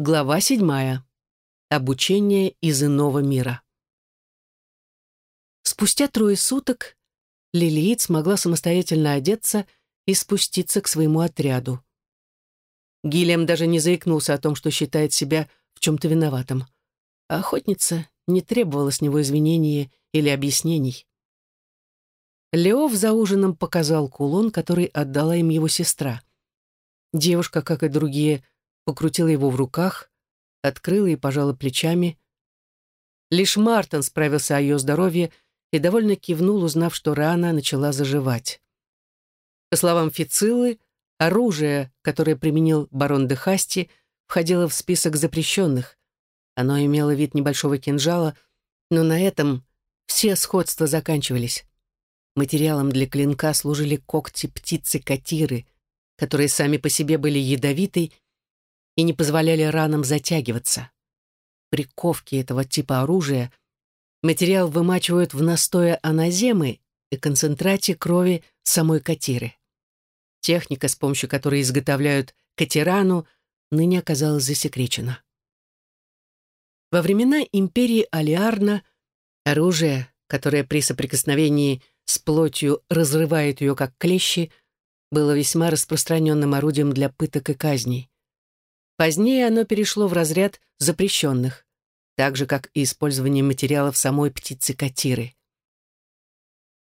Глава седьмая. Обучение из иного мира. Спустя трое суток Лилиит смогла самостоятельно одеться и спуститься к своему отряду. Гильям даже не заикнулся о том, что считает себя в чем-то виноватым. А охотница не требовала с него извинения или объяснений. Леов за ужином показал кулон, который отдала им его сестра. Девушка, как и другие, покрутила его в руках, открыла и пожала плечами. Лишь Мартин справился о ее здоровье и довольно кивнул, узнав, что рана начала заживать. По словам Фицилы, оружие, которое применил барон де Хасти, входило в список запрещенных. Оно имело вид небольшого кинжала, но на этом все сходства заканчивались. Материалом для клинка служили когти птицы-катиры, которые сами по себе были ядовитой и не позволяли ранам затягиваться. При ковке этого типа оружия материал вымачивают в настое аназемы и концентрате крови самой катиры. Техника, с помощью которой изготовляют катирану, ныне оказалась засекречена. Во времена империи Алиарна оружие, которое при соприкосновении с плотью разрывает ее как клещи, было весьма распространенным орудием для пыток и казней. Позднее оно перешло в разряд запрещенных, так же, как и использование материалов самой птицы-катиры.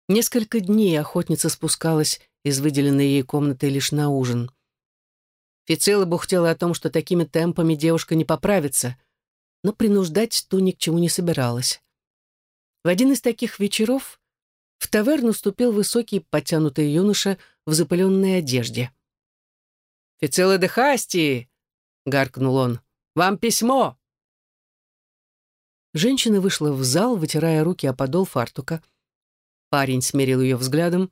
Несколько дней охотница спускалась из выделенной ей комнаты лишь на ужин. Фицела бухтела о том, что такими темпами девушка не поправится, но принуждать ту ни к чему не собиралась. В один из таких вечеров в таверну ступил высокий, подтянутый юноша в запыленной одежде. «Фицела де Хасти!» — гаркнул он. «Вам письмо!» Женщина вышла в зал, вытирая руки о подол фартука. Парень смерил ее взглядом.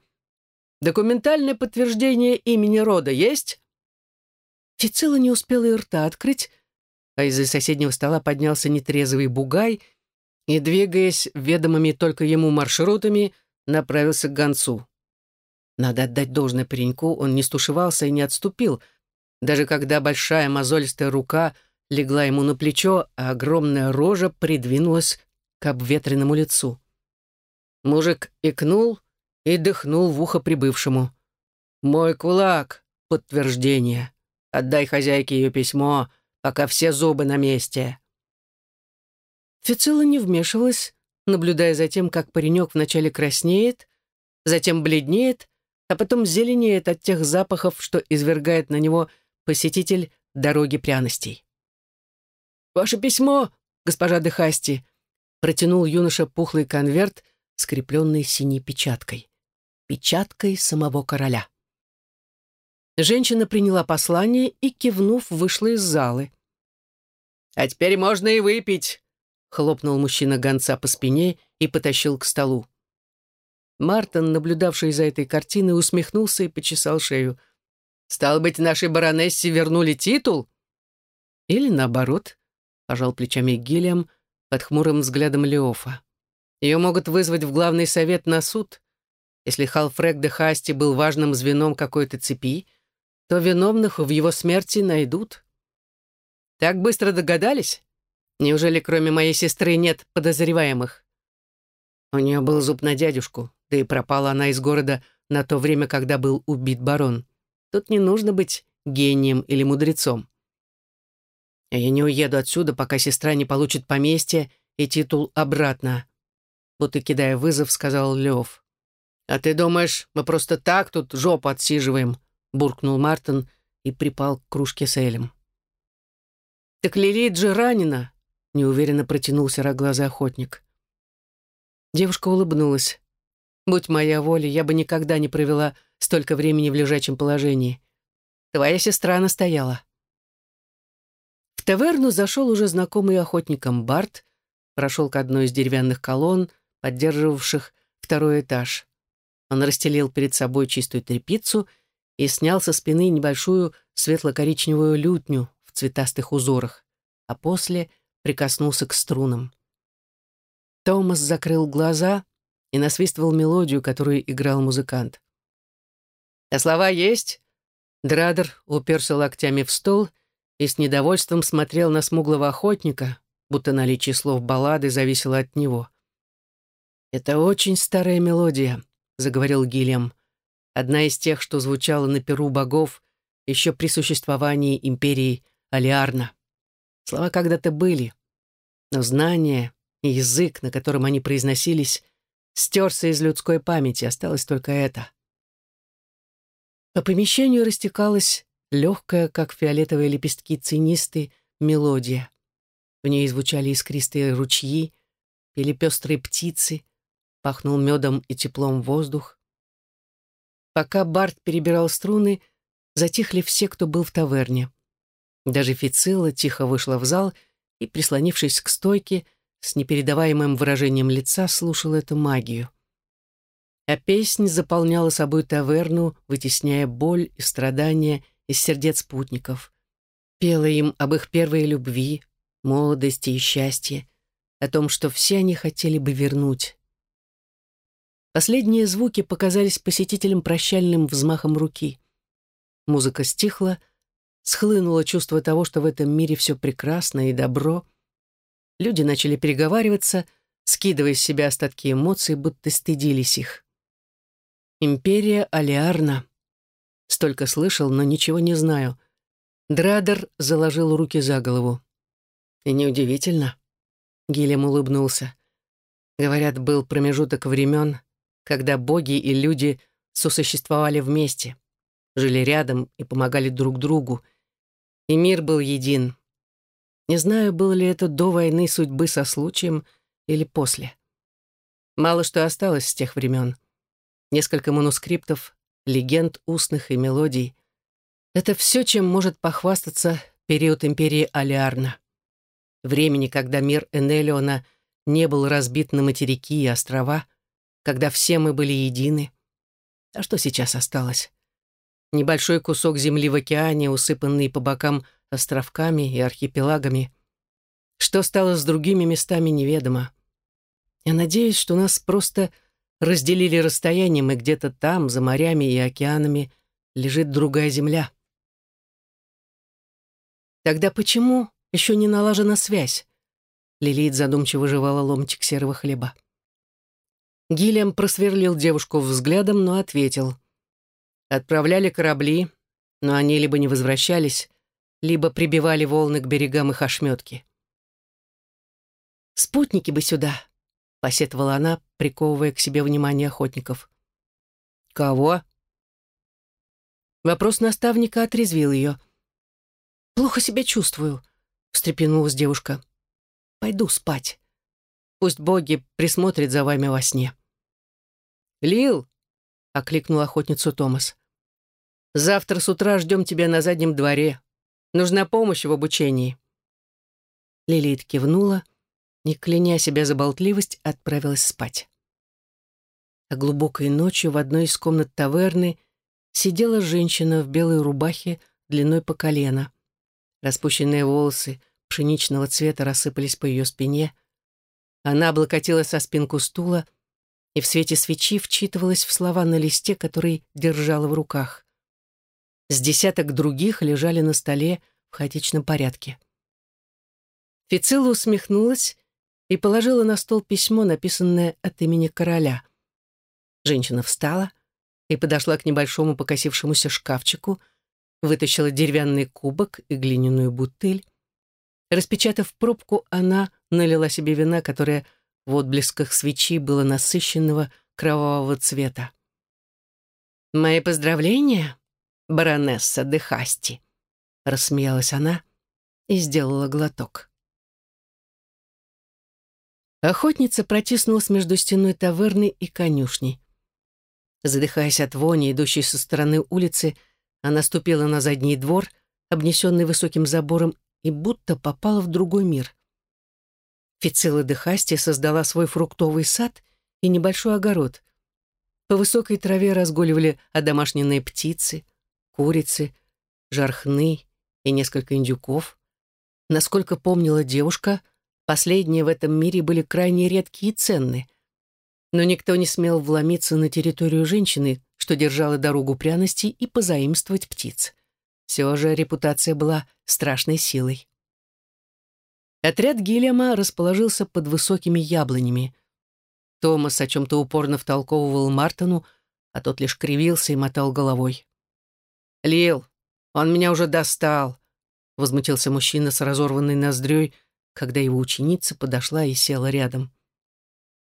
«Документальное подтверждение имени рода есть?» Фицила не успела и рта открыть, а из-за соседнего стола поднялся нетрезвый бугай и, двигаясь ведомыми только ему маршрутами, направился к гонцу. Надо отдать должное пареньку, он не стушевался и не отступил, даже когда большая мозолистая рука легла ему на плечо, а огромная рожа придвинулась к обветренному лицу. Мужик икнул и дыхнул в ухо прибывшему. «Мой кулак — подтверждение. Отдай хозяйке ее письмо, пока все зубы на месте». Фицилла не вмешивалась, наблюдая за тем, как паренек вначале краснеет, затем бледнеет, а потом зеленеет от тех запахов, что извергает на него посетитель дороги пряностей. «Ваше письмо, госпожа Дехасти!» протянул юноша пухлый конверт, скрепленный синей печаткой. Печаткой самого короля. Женщина приняла послание и, кивнув, вышла из залы. «А теперь можно и выпить!» — хлопнул мужчина гонца по спине и потащил к столу. Мартин, наблюдавший за этой картиной, усмехнулся и почесал шею — Стало быть, нашей баронессе вернули титул? Или наоборот, пожал плечами Гильям под хмурым взглядом Леофа. Ее могут вызвать в главный совет на суд. Если Халфрек де Хасти был важным звеном какой-то цепи, то виновных в его смерти найдут. Так быстро догадались? Неужели кроме моей сестры нет подозреваемых? У нее был зуб на дядюшку, да и пропала она из города на то время, когда был убит барон. Тут не нужно быть гением или мудрецом. А я не уеду отсюда, пока сестра не получит поместье и титул обратно. Будто кидая вызов, сказал Лев. «А ты думаешь, мы просто так тут жопу отсиживаем?» буркнул Мартин и припал к кружке с Элем. «Так Лилит же ранена!» неуверенно протянул сероглазый охотник. Девушка улыбнулась. «Будь моя воля, я бы никогда не провела столько времени в лежачем положении. Твоя сестра настояла. В таверну зашел уже знакомый охотникам Барт, прошел к одной из деревянных колонн, поддерживавших второй этаж. Он расстелил перед собой чистую тряпицу и снял со спины небольшую светло-коричневую лютню в цветастых узорах, а после прикоснулся к струнам. Томас закрыл глаза и насвистывал мелодию, которую играл музыкант. А слова есть?» Драдер уперся локтями в стол и с недовольством смотрел на смуглого охотника, будто наличие слов баллады зависело от него. «Это очень старая мелодия», — заговорил Гильям. «Одна из тех, что звучала на перу богов еще при существовании империи Алиарна. Слова когда-то были, но знание и язык, на котором они произносились, стерся из людской памяти, осталось только это. По помещению растекалась легкая, как фиолетовые лепестки цинисты, мелодия. В ней звучали искристые ручьи, пели пестрые птицы, пахнул медом и теплом воздух. Пока Барт перебирал струны, затихли все, кто был в таверне. Даже Фицилла тихо вышла в зал и, прислонившись к стойке, с непередаваемым выражением лица слушала эту магию. А песнь заполняла собой таверну, вытесняя боль и страдания из сердец путников. Пела им об их первой любви, молодости и счастье, о том, что все они хотели бы вернуть. Последние звуки показались посетителям прощальным взмахом руки. Музыка стихла, схлынуло чувство того, что в этом мире все прекрасно и добро. Люди начали переговариваться, скидывая с себя остатки эмоций, будто стыдились их. Империя Алиарна. Столько слышал, но ничего не знаю. Драдер заложил руки за голову. И неудивительно. Гилем улыбнулся. Говорят, был промежуток времен, когда боги и люди сосуществовали вместе, жили рядом и помогали друг другу, и мир был един. Не знаю, было ли это до войны судьбы со случаем или после. Мало что осталось с тех времен. Несколько манускриптов, легенд устных и мелодий. Это все, чем может похвастаться период империи Алиарна. Времени, когда мир Энелиона не был разбит на материки и острова, когда все мы были едины. А что сейчас осталось? Небольшой кусок земли в океане, усыпанный по бокам островками и архипелагами. Что стало с другими местами, неведомо. Я надеюсь, что нас просто разделили расстоянием, и где-то там, за морями и океанами, лежит другая земля. Тогда почему еще не налажена связь? Лилит задумчиво жевала ломтик серого хлеба. Гильям просверлил девушку взглядом, но ответил. Отправляли корабли, но они либо не возвращались, либо прибивали волны к берегам их ошметки. «Спутники бы сюда», — посетовала она, приковывая к себе внимание охотников. «Кого?» Вопрос наставника отрезвил ее. «Плохо себя чувствую», — встрепенулась девушка. «Пойду спать. Пусть боги присмотрят за вами во сне». «Лил!» — окликнул охотницу Томас. «Завтра с утра ждем тебя на заднем дворе. Нужна помощь в обучении». Лилит кивнула, не кляня себя за болтливость, отправилась спать. А глубокой ночью в одной из комнат таверны сидела женщина в белой рубахе длиной по колено. Распущенные волосы пшеничного цвета рассыпались по ее спине. Она облокотилась со спинку стула, и в свете свечи вчитывалась в слова на листе, который держала в руках. С десяток других лежали на столе в хаотичном порядке. Фицилла усмехнулась и положила на стол письмо, написанное от имени короля. Женщина встала и подошла к небольшому покосившемуся шкафчику, вытащила деревянный кубок и глиняную бутыль. Распечатав пробку, она налила себе вина, которое в отблесках свечи было насыщенного кровавого цвета. «Мои поздравления, баронесса де Хасти», — рассмеялась она и сделала глоток. Охотница протиснулась между стеной таверны и конюшней. Задыхаясь от вони, идущей со стороны улицы, она ступила на задний двор, обнесенный высоким забором, и будто попала в другой мир. Фицилла де Хасти создала свой фруктовый сад и небольшой огород. По высокой траве разгуливали одомашненные птицы, курицы, жархны и несколько индюков. Насколько помнила девушка, последние в этом мире были крайне редкие и ценны. Но никто не смел вломиться на территорию женщины, что держала дорогу пряностей, и позаимствовать птиц. Все же репутация была страшной силой. Отряд Гильяма расположился под высокими яблонями. Томас о чем-то упорно втолковывал Мартину, а тот лишь кривился и мотал головой. «Лил, он меня уже достал», — возмутился мужчина с разорванной ноздрёй, когда его ученица подошла и села рядом.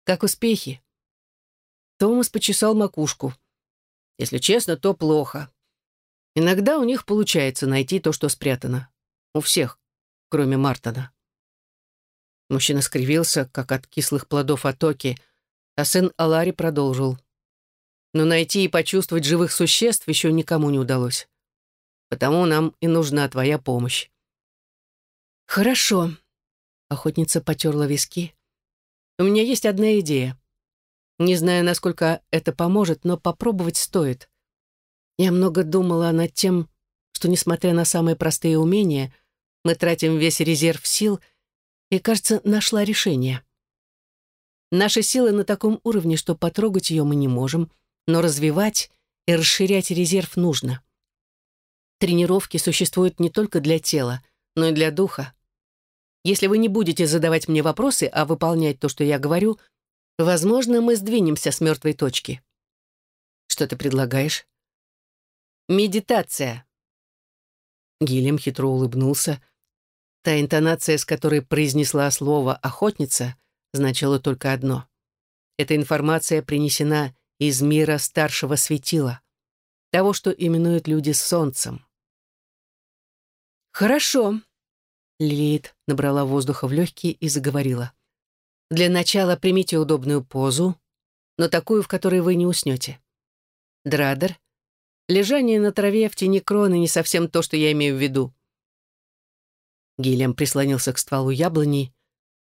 «Как успехи?» Томас почесал макушку. «Если честно, то плохо. Иногда у них получается найти то, что спрятано. У всех, кроме Мартона». Мужчина скривился, как от кислых плодов Атоки, а сын Алари продолжил. Но найти и почувствовать живых существ еще никому не удалось. Потому нам и нужна твоя помощь. Хорошо. Охотница потерла виски. У меня есть одна идея. Не знаю, насколько это поможет, но попробовать стоит. Я много думала над тем, что, несмотря на самые простые умения, мы тратим весь резерв сил — и, кажется, нашла решение. Наши силы на таком уровне, что потрогать ее мы не можем, но развивать и расширять резерв нужно. Тренировки существуют не только для тела, но и для духа. Если вы не будете задавать мне вопросы, а выполнять то, что я говорю, возможно, мы сдвинемся с мертвой точки. Что ты предлагаешь? Медитация. Гилем хитро улыбнулся, Та интонация, с которой произнесла слово «охотница», значила только одно. Эта информация принесена из мира старшего светила, того, что именуют люди солнцем. «Хорошо», — Лилит набрала воздуха в легкие и заговорила. «Для начала примите удобную позу, но такую, в которой вы не уснете. Драдер, лежание на траве в тени кроны не совсем то, что я имею в виду. Гильям прислонился к стволу яблони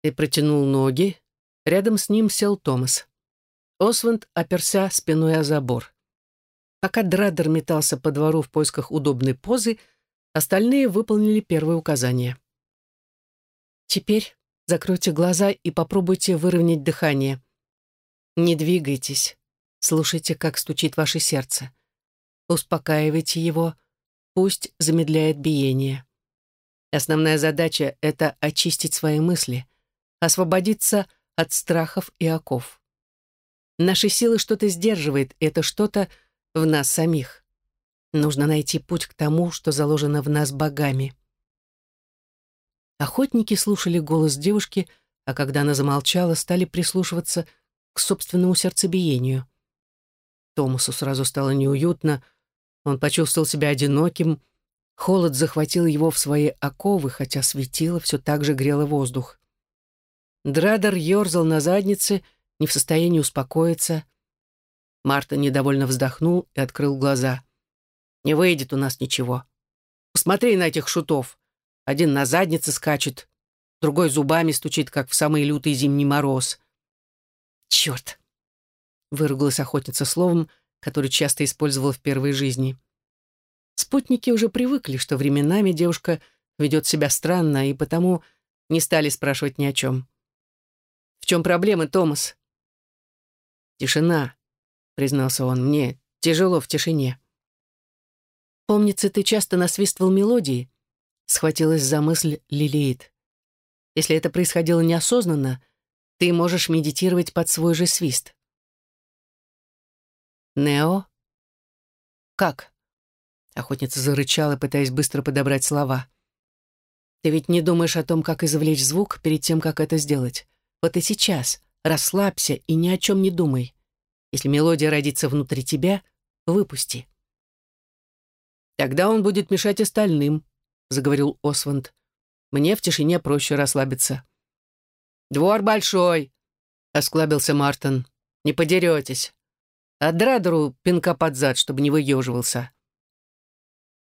и протянул ноги. Рядом с ним сел Томас. Осванд оперся спиной о забор. Пока Драдер метался по двору в поисках удобной позы, остальные выполнили первое указание. «Теперь закройте глаза и попробуйте выровнять дыхание. Не двигайтесь, слушайте, как стучит ваше сердце. Успокаивайте его, пусть замедляет биение. Основная задача — это очистить свои мысли, освободиться от страхов и оков. Наши силы что-то сдерживает, это что-то в нас самих. Нужно найти путь к тому, что заложено в нас богами. Охотники слушали голос девушки, а когда она замолчала, стали прислушиваться к собственному сердцебиению. Томасу сразу стало неуютно, он почувствовал себя одиноким, Холод захватил его в свои оковы, хотя светило все так же грело воздух. Драдер ерзал на заднице, не в состоянии успокоиться. Марта недовольно вздохнул и открыл глаза. «Не выйдет у нас ничего. Посмотри на этих шутов. Один на заднице скачет, другой зубами стучит, как в самый лютый зимний мороз. «Черт!» — выругалась охотница словом, который часто использовал в первой жизни. Спутники уже привыкли, что временами девушка ведет себя странно, и потому не стали спрашивать ни о чем. «В чем проблема, Томас?» «Тишина», — признался он, — «мне тяжело в тишине». «Помнится, ты часто насвистывал мелодии», — схватилась за мысль Лилиит. «Если это происходило неосознанно, ты можешь медитировать под свой же свист». «Нео?» «Как?» Охотница зарычала, пытаясь быстро подобрать слова. «Ты ведь не думаешь о том, как извлечь звук перед тем, как это сделать. Вот и сейчас. Расслабься и ни о чем не думай. Если мелодия родится внутри тебя, выпусти». «Тогда он будет мешать остальным», — заговорил Осванд. «Мне в тишине проще расслабиться». «Двор большой», — осклабился Мартин. «Не подеретесь. А Драдеру пинка под зад, чтобы не выеживался».